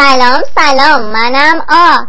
سلام سلام منم آ.